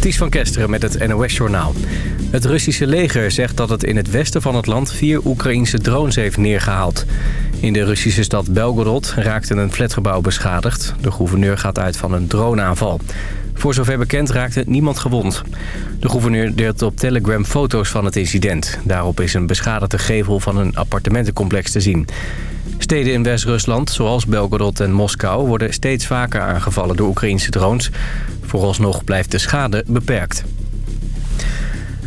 Ties van Kesteren met het NOS-journaal. Het Russische leger zegt dat het in het westen van het land vier Oekraïnse drones heeft neergehaald. In de Russische stad Belgorod raakte een flatgebouw beschadigd. De gouverneur gaat uit van een droneaanval. Voor zover bekend raakte niemand gewond. De gouverneur deelt op Telegram foto's van het incident. Daarop is een beschadigde gevel van een appartementencomplex te zien. Steden in West-Rusland, zoals Belgorod en Moskou... worden steeds vaker aangevallen door Oekraïnse drones. Vooralsnog blijft de schade beperkt.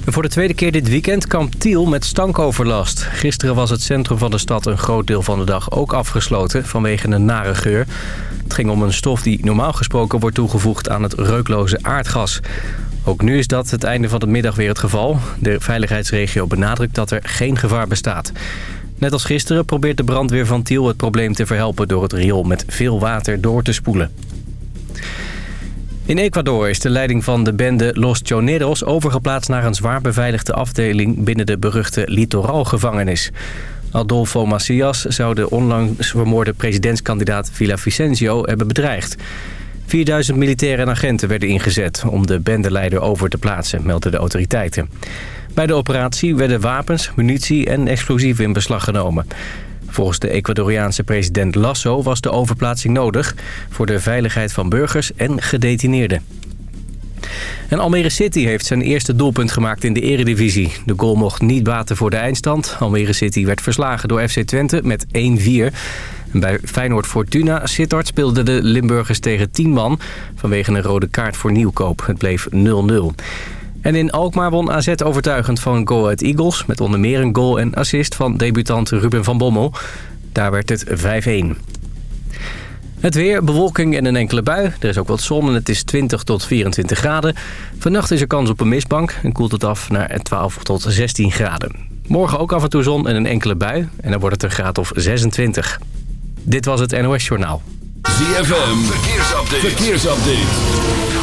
voor de tweede keer dit weekend kampt Tiel met stankoverlast. Gisteren was het centrum van de stad een groot deel van de dag ook afgesloten... vanwege een nare geur. Het ging om een stof die normaal gesproken wordt toegevoegd aan het reukloze aardgas. Ook nu is dat het einde van de middag weer het geval. De veiligheidsregio benadrukt dat er geen gevaar bestaat. Net als gisteren probeert de brandweer van Tiel het probleem te verhelpen... door het riool met veel water door te spoelen. In Ecuador is de leiding van de bende Los Choneros overgeplaatst naar een zwaar beveiligde afdeling binnen de beruchte Litoralgevangenis. Adolfo Macias zou de onlangs vermoorde presidentskandidaat Vicencio hebben bedreigd. 4000 militairen en agenten werden ingezet om de bendeleider over te plaatsen, melden de autoriteiten. Bij de operatie werden wapens, munitie en explosieven in beslag genomen. Volgens de Ecuadoriaanse president Lasso was de overplaatsing nodig... voor de veiligheid van burgers en gedetineerden. En Almere City heeft zijn eerste doelpunt gemaakt in de eredivisie. De goal mocht niet baten voor de eindstand. Almere City werd verslagen door FC Twente met 1-4. Bij Feyenoord Fortuna Sittard speelden de Limburgers tegen 10 man... vanwege een rode kaart voor nieuwkoop. Het bleef 0-0. En in Alkmaar won AZ overtuigend van Go Ahead Eagles... met onder meer een goal en assist van debutant Ruben van Bommel. Daar werd het 5-1. Het weer, bewolking en een enkele bui. Er is ook wat zon en het is 20 tot 24 graden. Vannacht is er kans op een mistbank en koelt het af naar 12 tot 16 graden. Morgen ook af en toe zon en een enkele bui. En dan wordt het een graad of 26. Dit was het NOS Journaal. ZFM, verkeersupdate. verkeersupdate.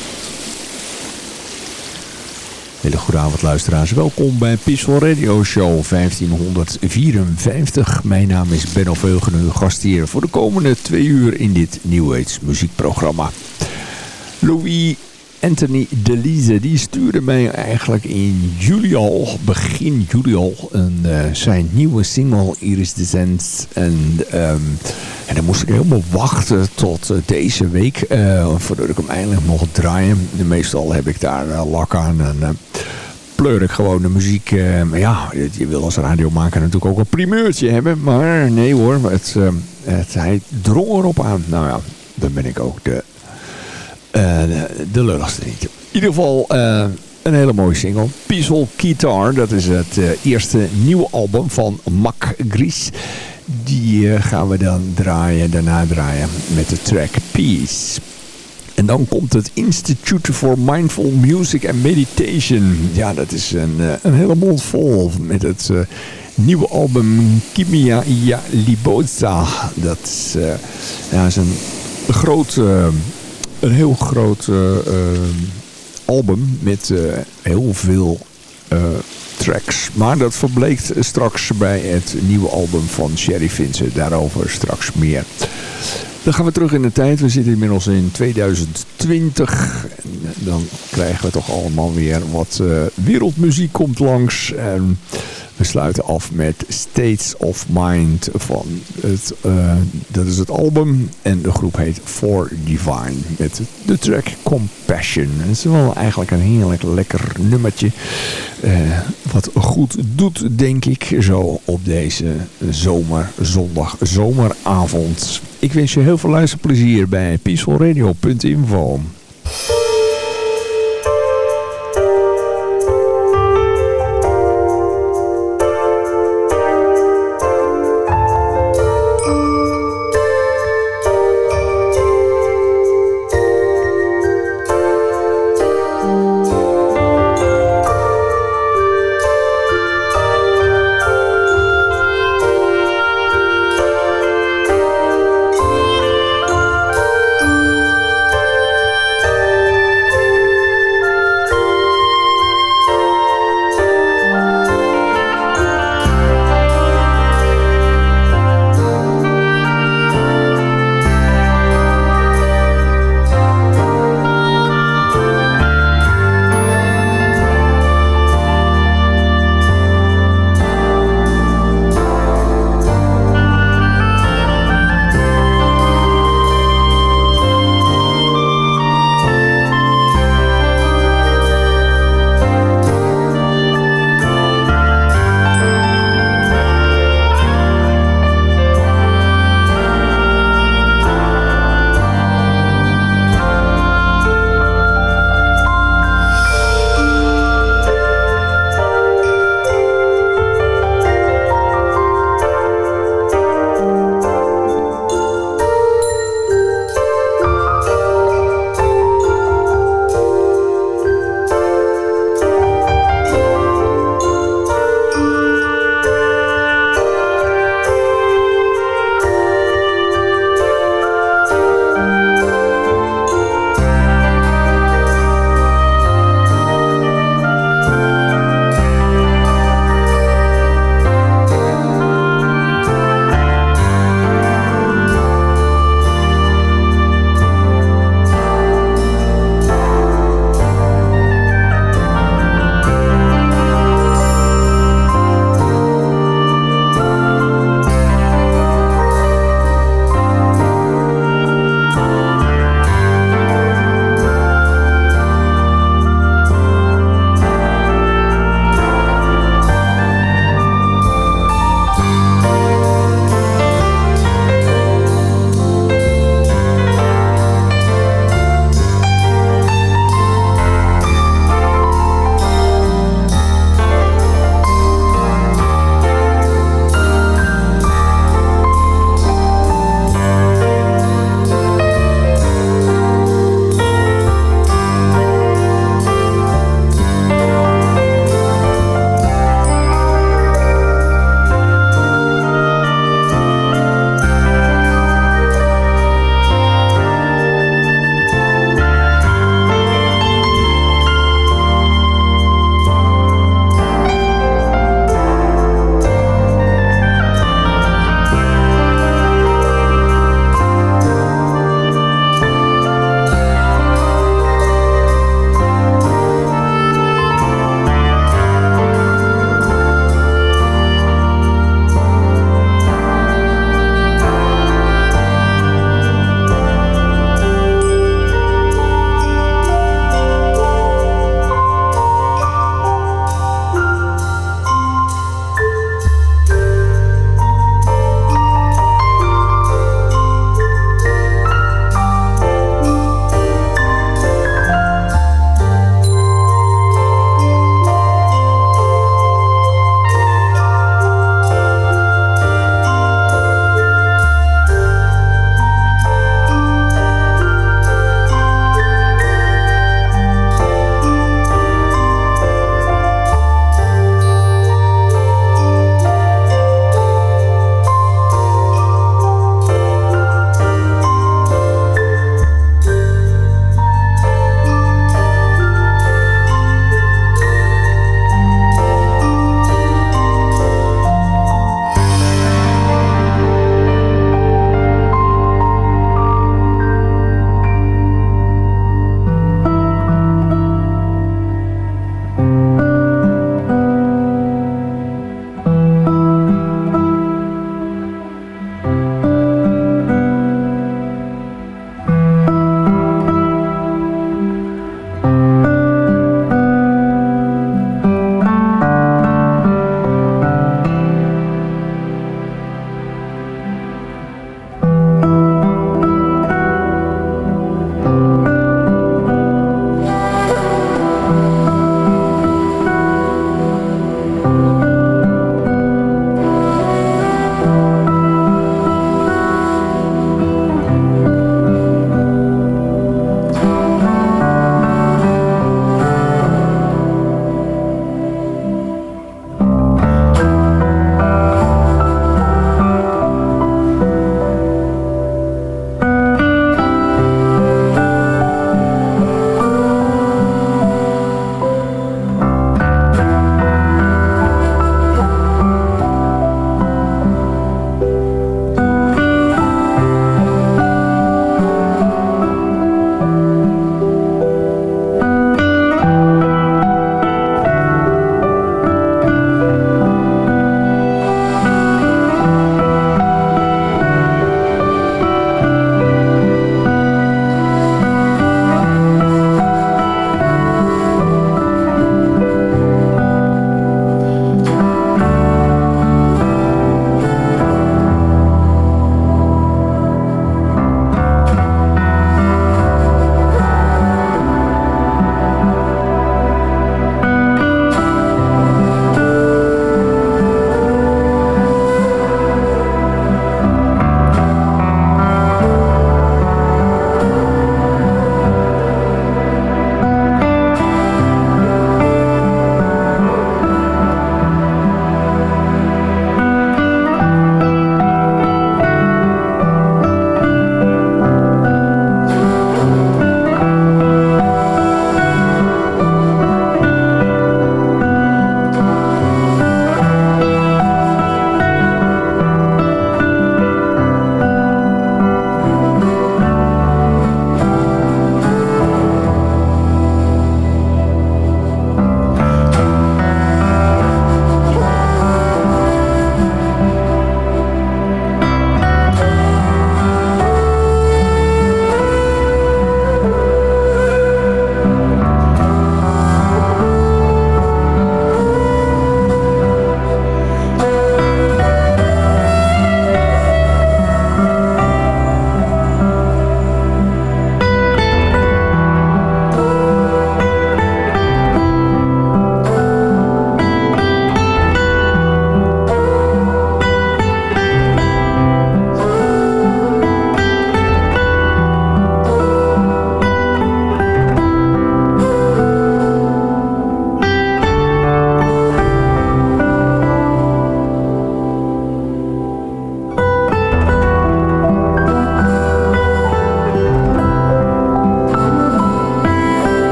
Hele goede avond luisteraars. Welkom bij Peaceful Radio Show 1554. Mijn naam is Benno Veugen, uw gast hier voor de komende twee uur in dit New Age muziekprogramma. Louis Anthony Delise, die stuurde mij eigenlijk in juli al, begin juli al, een, uh, zijn nieuwe single Iris Descent. En, um, en dan moest ik helemaal wachten tot uh, deze week, uh, voordat ik hem eindelijk mocht draaien. Meestal heb ik daar lak aan en pleur ik gewoon de muziek. maar ja, je wil als radiomaker natuurlijk ook een primeurtje hebben. Maar nee hoor, het, het, hij drong erop aan. Nou ja, dan ben ik ook de de lulligste niet. In ieder geval uh, een hele mooie single. Peaceful Guitar, dat is het uh, eerste nieuwe album van Mac Gries. Die gaan we dan draaien, daarna draaien met de track Peace. En dan komt het Institute for Mindful Music and Meditation. Ja, dat is een, een hele mond vol met het nieuwe album Kimia Ia Liboza. Dat is, ja, is een groot een heel groot uh, album met uh, heel veel tracks. Maar dat verbleekt straks bij het nieuwe album van Sherry Vincent. Daarover straks meer. Dan gaan we terug in de tijd. We zitten inmiddels in 2020. En dan krijgen we toch allemaal weer wat wereldmuziek komt langs. En we sluiten af met States of Mind van het, uh, dat is het album en de groep heet For Divine met de track Compassion. Het is wel eigenlijk een heerlijk lekker nummertje uh, wat goed doet denk ik zo op deze zomer, zondag, zomeravond. Ik wens je heel veel luisterplezier bij peacefulradio.info.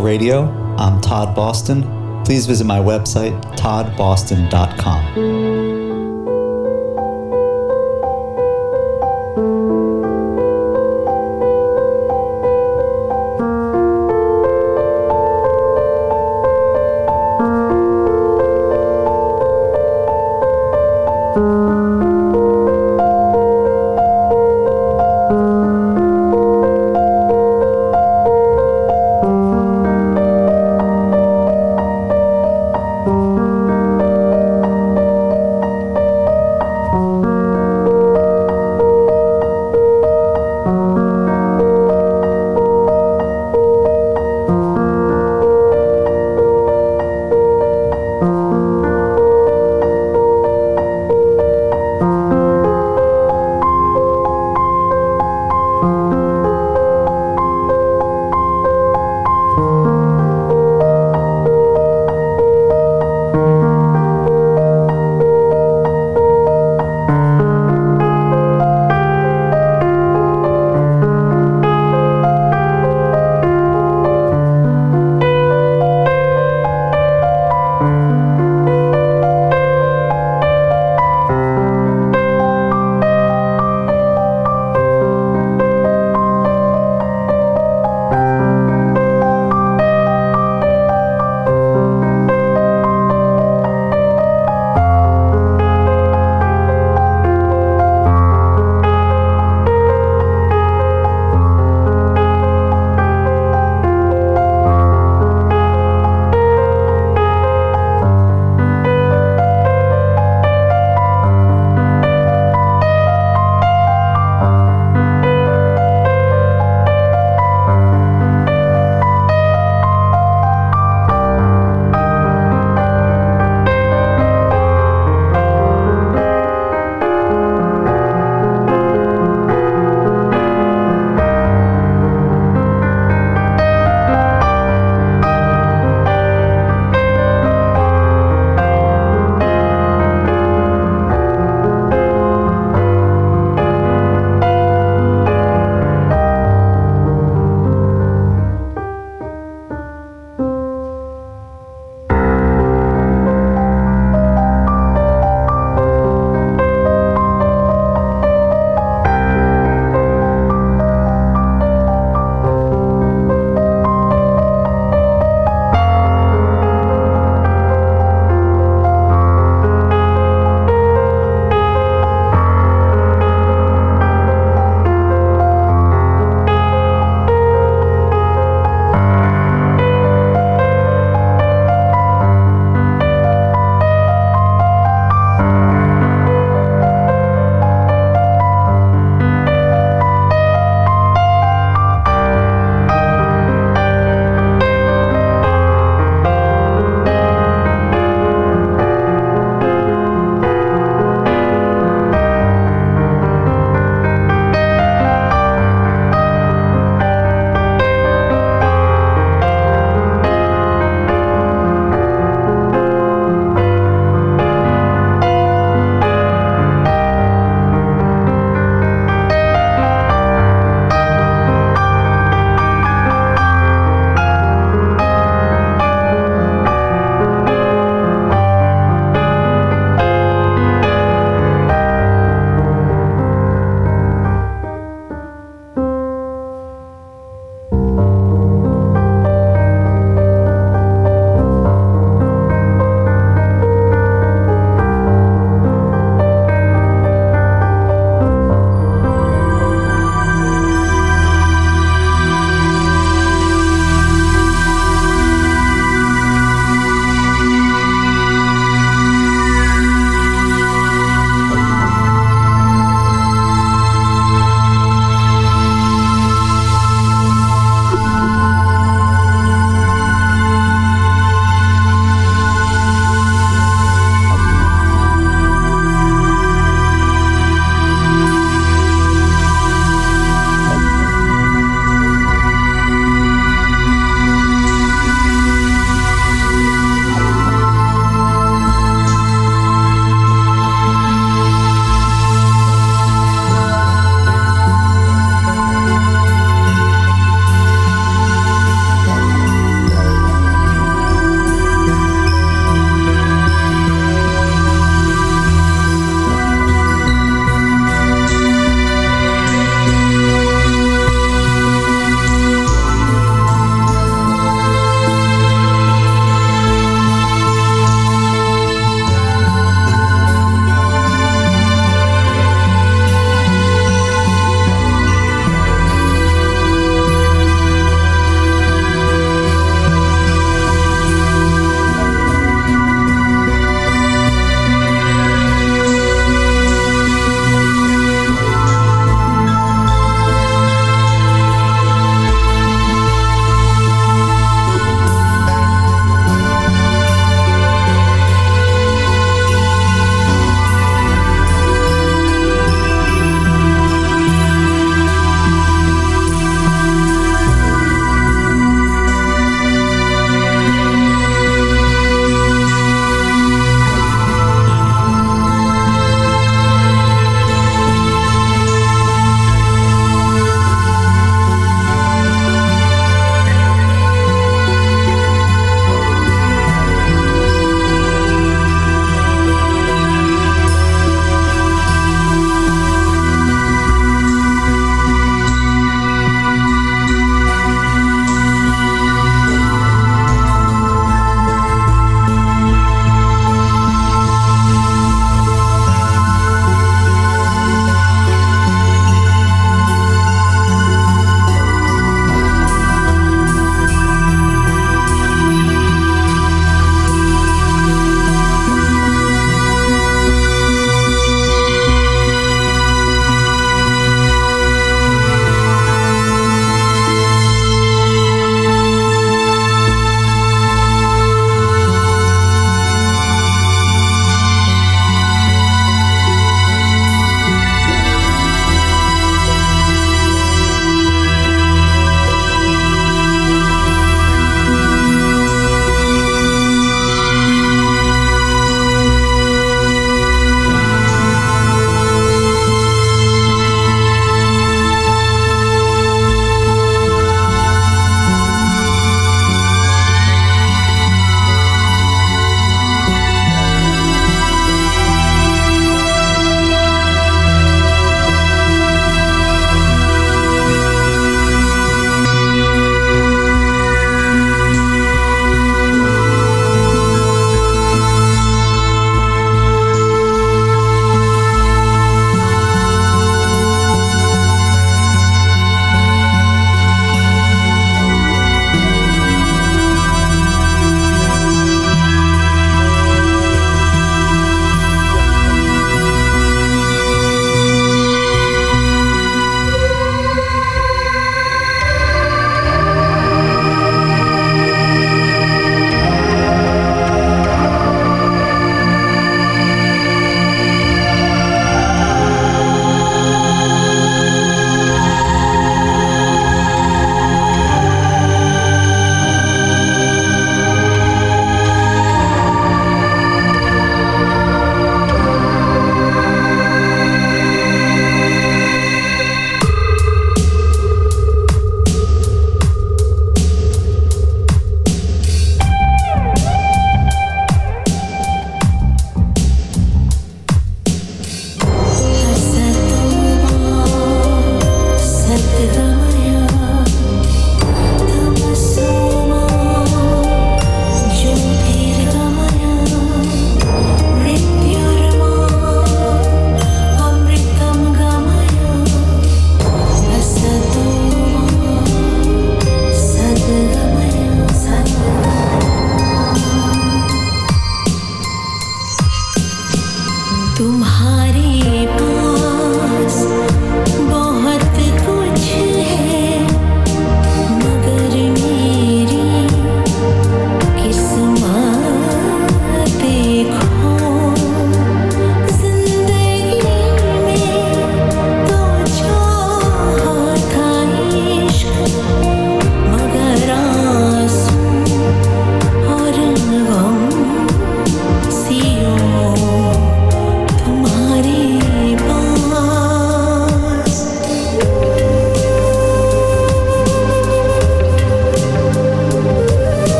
Radio. I'm Todd Boston. Please visit my website, toddboston.com.